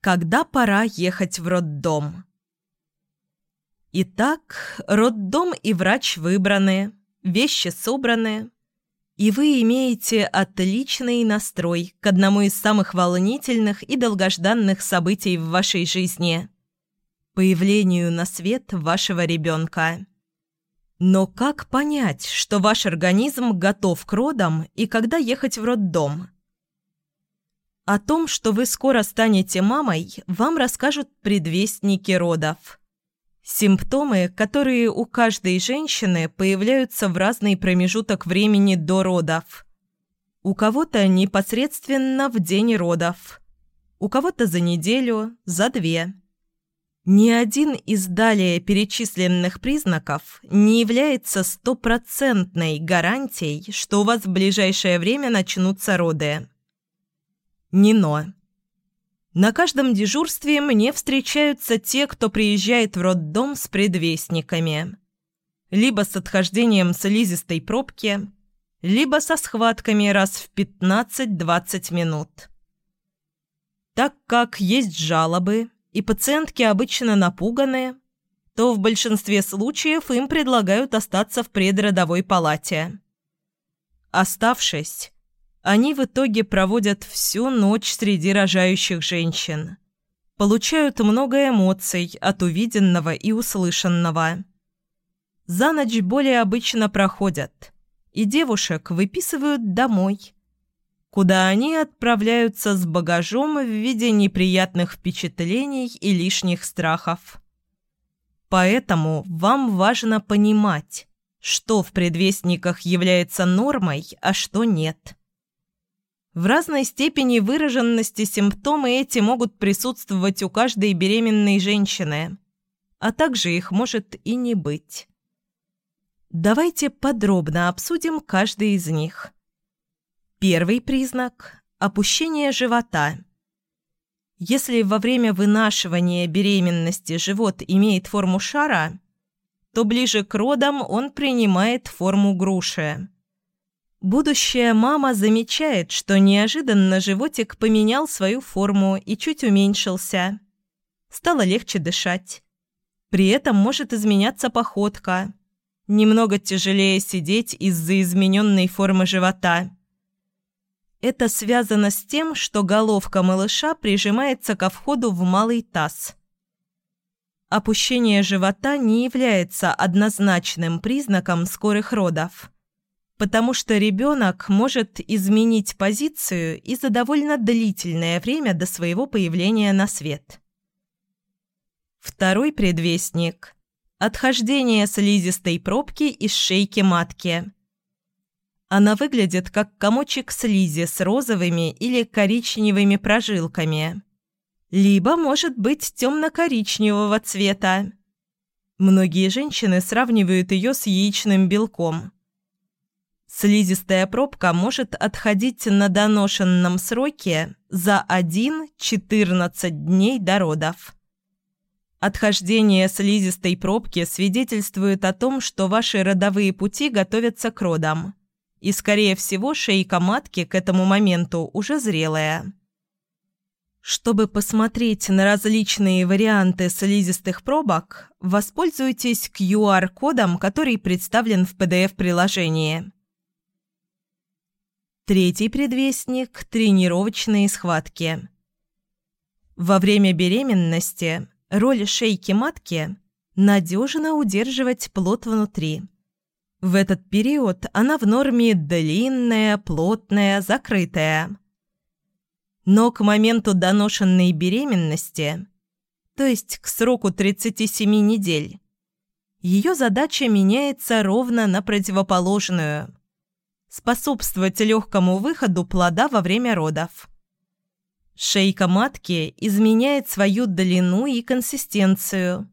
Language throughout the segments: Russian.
Когда пора ехать в роддом? Итак, роддом и врач выбраны, вещи собраны, и вы имеете отличный настрой к одному из самых волнительных и долгожданных событий в вашей жизни – появлению на свет вашего ребенка. Но как понять, что ваш организм готов к родам и когда ехать в роддом? О том, что вы скоро станете мамой, вам расскажут предвестники родов. Симптомы, которые у каждой женщины появляются в разный промежуток времени до родов. У кого-то непосредственно в день родов, у кого-то за неделю, за две. Ни один из далее перечисленных признаков не является стопроцентной гарантией, что у вас в ближайшее время начнутся роды. Нино. На каждом дежурстве мне встречаются те, кто приезжает в роддом с предвестниками. Либо с отхождением слизистой пробки, либо со схватками раз в 15-20 минут. Так как есть жалобы, и пациентки обычно напуганы, то в большинстве случаев им предлагают остаться в предродовой палате. Оставшись, они в итоге проводят всю ночь среди рожающих женщин. Получают много эмоций от увиденного и услышанного. За ночь более обычно проходят, и девушек выписывают домой, куда они отправляются с багажом в виде неприятных впечатлений и лишних страхов. Поэтому вам важно понимать, что в предвестниках является нормой, а что нет. В разной степени выраженности симптомы эти могут присутствовать у каждой беременной женщины, а также их может и не быть. Давайте подробно обсудим каждый из них. Первый признак – опущение живота. Если во время вынашивания беременности живот имеет форму шара, то ближе к родам он принимает форму груши. Будущая мама замечает, что неожиданно животик поменял свою форму и чуть уменьшился. Стало легче дышать. При этом может изменяться походка. Немного тяжелее сидеть из-за измененной формы живота. Это связано с тем, что головка малыша прижимается ко входу в малый таз. Опущение живота не является однозначным признаком скорых родов потому что ребенок может изменить позицию и за довольно длительное время до своего появления на свет. Второй предвестник – отхождение слизистой пробки из шейки матки. Она выглядит как комочек слизи с розовыми или коричневыми прожилками. Либо может быть темно-коричневого цвета. Многие женщины сравнивают ее с яичным белком – Слизистая пробка может отходить на доношенном сроке за 1-14 дней до родов. Отхождение слизистой пробки свидетельствует о том, что ваши родовые пути готовятся к родам, и, скорее всего, шейка матки к этому моменту уже зрелая. Чтобы посмотреть на различные варианты слизистых пробок, воспользуйтесь QR-кодом, который представлен в PDF-приложении. Третий предвестник – тренировочные схватки. Во время беременности роль шейки матки – надежно удерживать плод внутри. В этот период она в норме длинная, плотная, закрытая. Но к моменту доношенной беременности, то есть к сроку 37 недель, ее задача меняется ровно на противоположную – способствовать легкому выходу плода во время родов. Шейка матки изменяет свою длину и консистенцию,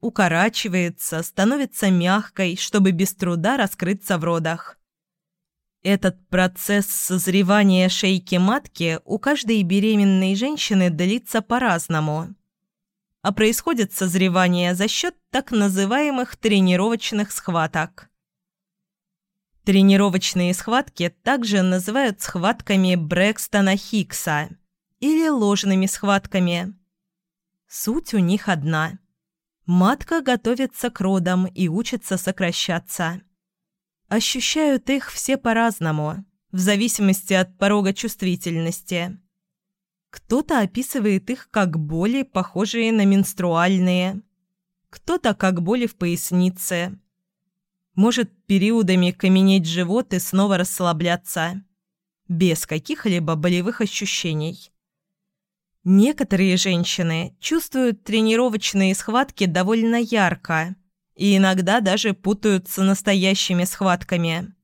укорачивается, становится мягкой, чтобы без труда раскрыться в родах. Этот процесс созревания шейки матки у каждой беременной женщины длится по-разному. А происходит созревание за счет так называемых тренировочных схваток. Тренировочные схватки также называют схватками Брэкстона Хикса или ложными схватками, Суть у них одна. Матка готовится к родам и учится сокращаться. Ощущают их все по-разному, в зависимости от порога чувствительности. Кто-то описывает их как боли, похожие на менструальные. Кто-то как боли в пояснице. Может периодами каменеть живот и снова расслабляться. Без каких-либо болевых ощущений. Некоторые женщины чувствуют тренировочные схватки довольно ярко и иногда даже путаются настоящими схватками.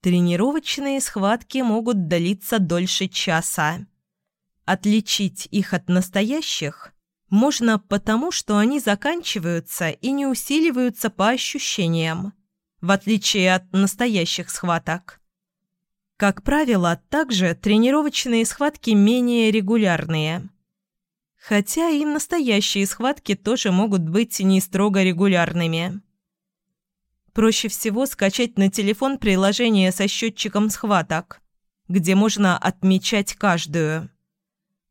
Тренировочные схватки могут длиться дольше часа. Отличить их от настоящих можно потому, что они заканчиваются и не усиливаются по ощущениям, в отличие от настоящих схваток. Как правило, также тренировочные схватки менее регулярные. Хотя и настоящие схватки тоже могут быть не строго регулярными. Проще всего скачать на телефон приложение со счетчиком схваток, где можно отмечать каждую.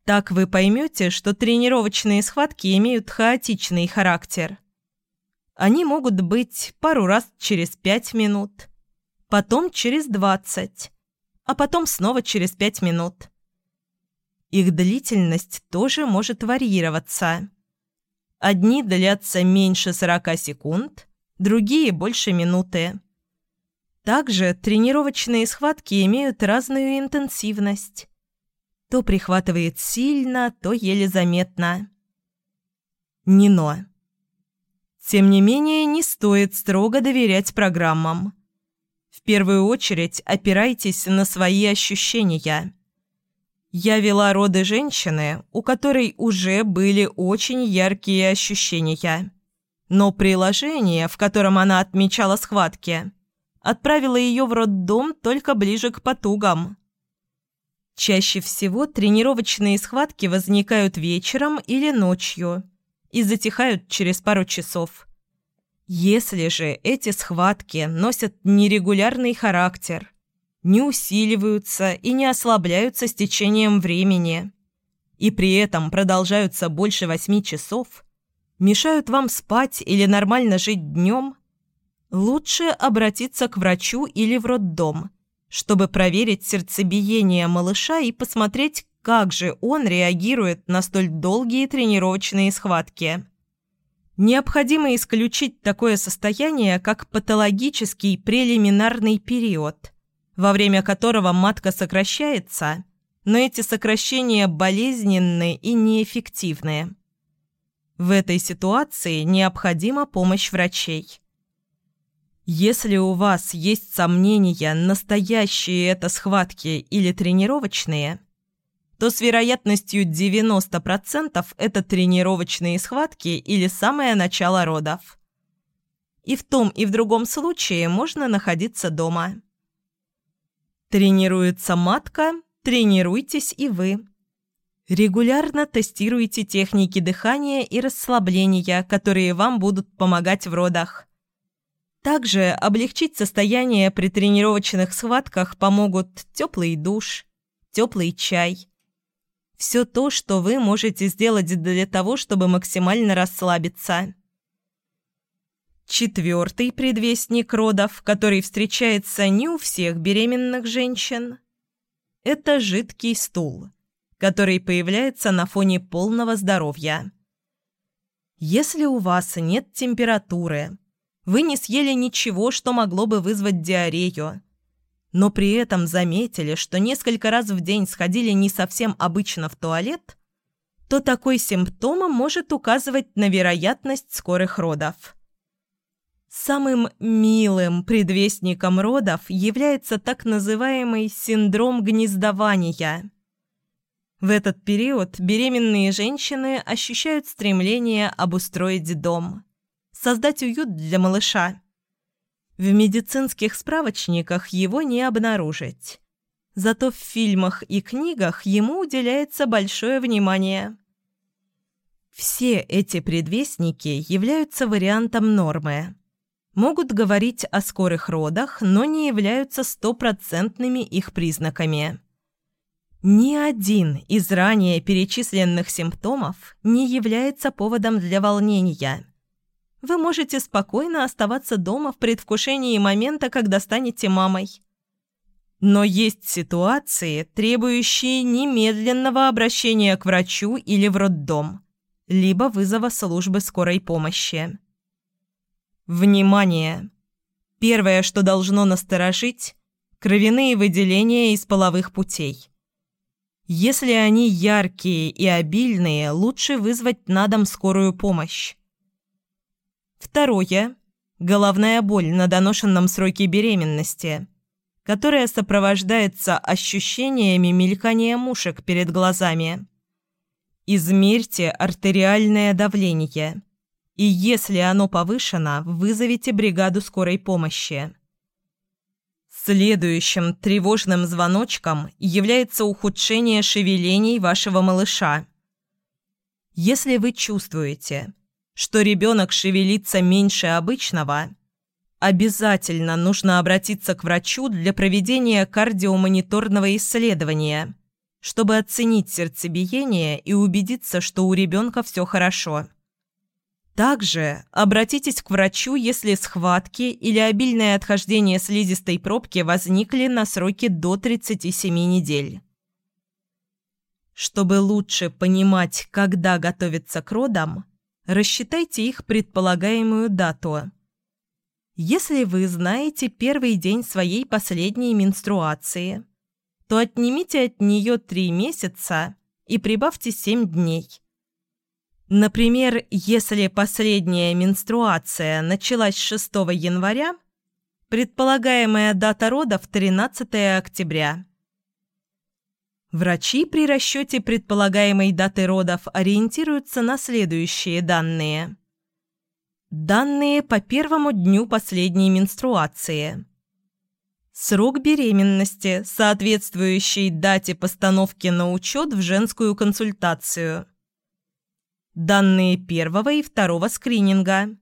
Так вы поймете, что тренировочные схватки имеют хаотичный характер. Они могут быть пару раз через пять минут, потом через двадцать а потом снова через пять минут. Их длительность тоже может варьироваться. Одни длятся меньше 40 секунд, другие – больше минуты. Также тренировочные схватки имеют разную интенсивность. То прихватывает сильно, то еле заметно. Нино. Тем не менее, не стоит строго доверять программам. В первую очередь опирайтесь на свои ощущения. Я вела роды женщины, у которой уже были очень яркие ощущения. Но приложение, в котором она отмечала схватки, отправило ее в роддом только ближе к потугам. Чаще всего тренировочные схватки возникают вечером или ночью и затихают через пару часов. Если же эти схватки носят нерегулярный характер, не усиливаются и не ослабляются с течением времени, и при этом продолжаются больше восьми часов, мешают вам спать или нормально жить днем, лучше обратиться к врачу или в роддом, чтобы проверить сердцебиение малыша и посмотреть, как же он реагирует на столь долгие тренировочные схватки. Необходимо исключить такое состояние, как патологический прелиминарный период, во время которого матка сокращается, но эти сокращения болезненны и неэффективны. В этой ситуации необходима помощь врачей. Если у вас есть сомнения, настоящие это схватки или тренировочные – то с вероятностью 90% это тренировочные схватки или самое начало родов. И в том и в другом случае можно находиться дома. Тренируется матка, тренируйтесь и вы. Регулярно тестируйте техники дыхания и расслабления, которые вам будут помогать в родах. Также облегчить состояние при тренировочных схватках помогут теплый душ, теплый чай – все то, что вы можете сделать для того, чтобы максимально расслабиться. Четвертый предвестник родов, который встречается не у всех беременных женщин, это жидкий стул, который появляется на фоне полного здоровья. Если у вас нет температуры, вы не съели ничего, что могло бы вызвать диарею, но при этом заметили, что несколько раз в день сходили не совсем обычно в туалет, то такой симптом может указывать на вероятность скорых родов. Самым милым предвестником родов является так называемый синдром гнездования. В этот период беременные женщины ощущают стремление обустроить дом, создать уют для малыша в медицинских справочниках его не обнаружить. Зато в фильмах и книгах ему уделяется большое внимание. Все эти предвестники являются вариантом нормы. Могут говорить о скорых родах, но не являются стопроцентными их признаками. Ни один из ранее перечисленных симптомов не является поводом для волнения. Вы можете спокойно оставаться дома в предвкушении момента, когда станете мамой. Но есть ситуации, требующие немедленного обращения к врачу или в роддом, либо вызова службы скорой помощи. Внимание! Первое, что должно насторожить – кровяные выделения из половых путей. Если они яркие и обильные, лучше вызвать на дом скорую помощь. Второе – головная боль на доношенном сроке беременности, которая сопровождается ощущениями мелькания мушек перед глазами. Измерьте артериальное давление, и если оно повышено, вызовите бригаду скорой помощи. Следующим тревожным звоночком является ухудшение шевелений вашего малыша. Если вы чувствуете, что ребенок шевелится меньше обычного, обязательно нужно обратиться к врачу для проведения кардиомониторного исследования, чтобы оценить сердцебиение и убедиться, что у ребенка все хорошо. Также обратитесь к врачу, если схватки или обильное отхождение слизистой пробки возникли на сроке до 37 недель. Чтобы лучше понимать, когда готовиться к родам, рассчитайте их предполагаемую дату. Если вы знаете первый день своей последней менструации, то отнимите от нее 3 месяца и прибавьте 7 дней – Например, если последняя менструация началась 6 января, предполагаемая дата родов – 13 октября. Врачи при расчете предполагаемой даты родов ориентируются на следующие данные. Данные по первому дню последней менструации. Срок беременности, соответствующий дате постановки на учет в женскую консультацию – Данные первого и второго скрининга.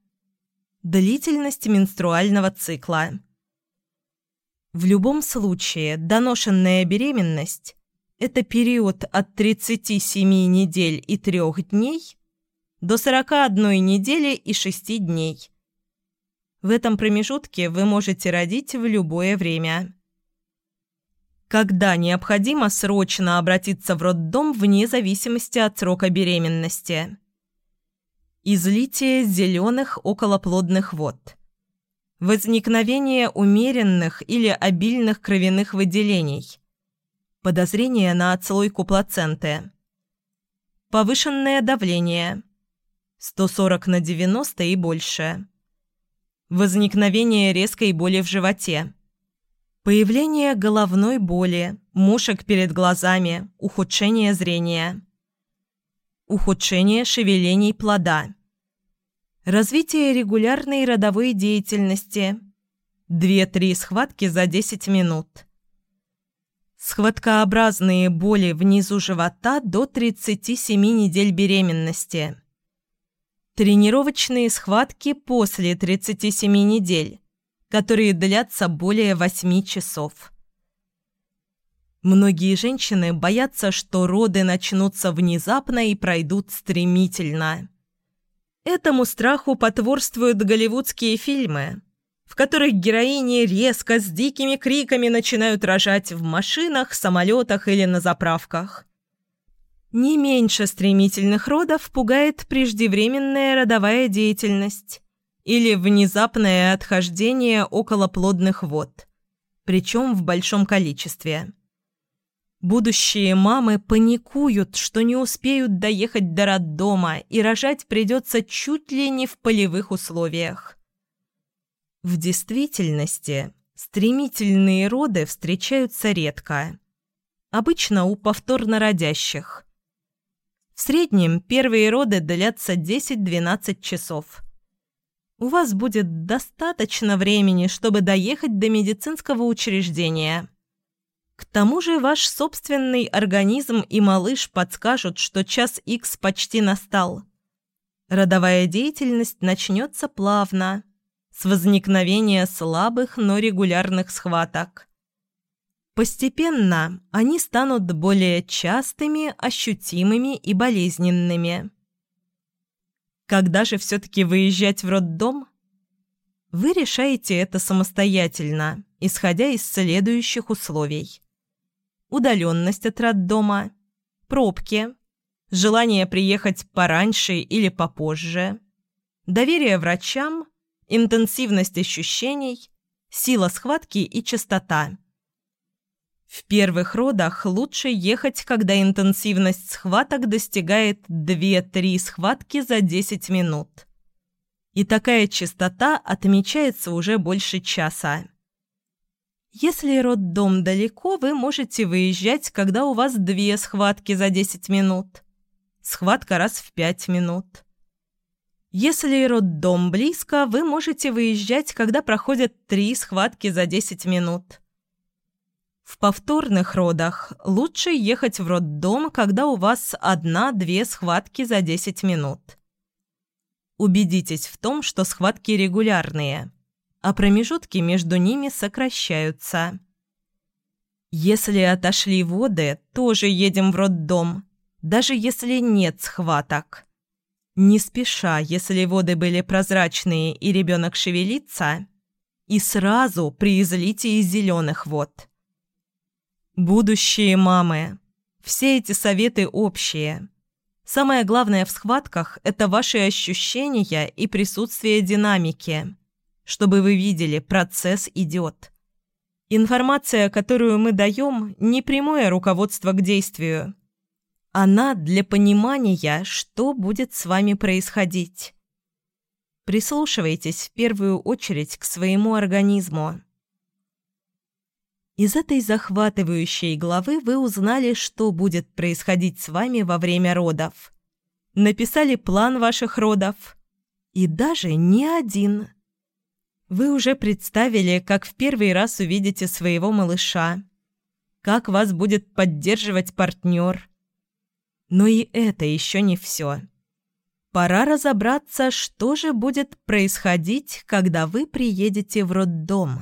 Длительность менструального цикла. В любом случае, доношенная беременность – это период от 37 недель и 3 дней до 41 недели и 6 дней. В этом промежутке вы можете родить в любое время. Когда необходимо срочно обратиться в роддом вне зависимости от срока беременности. Излитие зеленых околоплодных вод. Возникновение умеренных или обильных кровяных выделений. Подозрение на отслойку плаценты. Повышенное давление. 140 на 90 и больше. Возникновение резкой боли в животе. Появление головной боли, мушек перед глазами, ухудшение зрения ухудшение шевелений плода, развитие регулярной родовой деятельности, 2-3 схватки за 10 минут, схваткообразные боли внизу живота до 37 недель беременности, тренировочные схватки после 37 недель, которые длятся более 8 часов. Многие женщины боятся, что роды начнутся внезапно и пройдут стремительно. Этому страху потворствуют голливудские фильмы, в которых героини резко с дикими криками начинают рожать в машинах, самолетах или на заправках. Не меньше стремительных родов пугает преждевременная родовая деятельность или внезапное отхождение околоплодных вод, причем в большом количестве. Будущие мамы паникуют, что не успеют доехать до роддома и рожать придется чуть ли не в полевых условиях. В действительности стремительные роды встречаются редко. Обычно у повторно родящих. В среднем первые роды длятся 10-12 часов. У вас будет достаточно времени, чтобы доехать до медицинского учреждения – к тому же ваш собственный организм и малыш подскажут, что час Х почти настал. Родовая деятельность начнется плавно, с возникновения слабых, но регулярных схваток. Постепенно они станут более частыми, ощутимыми и болезненными. Когда же все-таки выезжать в роддом? Вы решаете это самостоятельно, исходя из следующих условий. Удаленность от роддома, пробки, желание приехать пораньше или попозже, доверие врачам, интенсивность ощущений, сила схватки и частота. В первых родах лучше ехать, когда интенсивность схваток достигает 2-3 схватки за 10 минут. И такая частота отмечается уже больше часа. Если роддом далеко, вы можете выезжать, когда у вас две схватки за 10 минут. Схватка раз в 5 минут. Если роддом близко, вы можете выезжать, когда проходят три схватки за 10 минут. В повторных родах лучше ехать в роддом, когда у вас одна-две схватки за 10 минут. Убедитесь в том, что схватки регулярные, а промежутки между ними сокращаются. Если отошли воды, тоже едем в роддом, даже если нет схваток. Не спеша, если воды были прозрачные и ребенок шевелится, и сразу при излитии зеленых вод. Будущие мамы. Все эти советы общие. Самое главное в схватках – это ваши ощущения и присутствие динамики, чтобы вы видели, процесс идет. Информация, которую мы даем, не прямое руководство к действию – она для понимания, что будет с вами происходить. Прислушивайтесь в первую очередь к своему организму. Из этой захватывающей главы вы узнали, что будет происходить с вами во время родов. Написали план ваших родов. И даже не один. Вы уже представили, как в первый раз увидите своего малыша. Как вас будет поддерживать партнер – но и это еще не все. Пора разобраться, что же будет происходить, когда вы приедете в роддом.